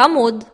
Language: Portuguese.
Tá Kamod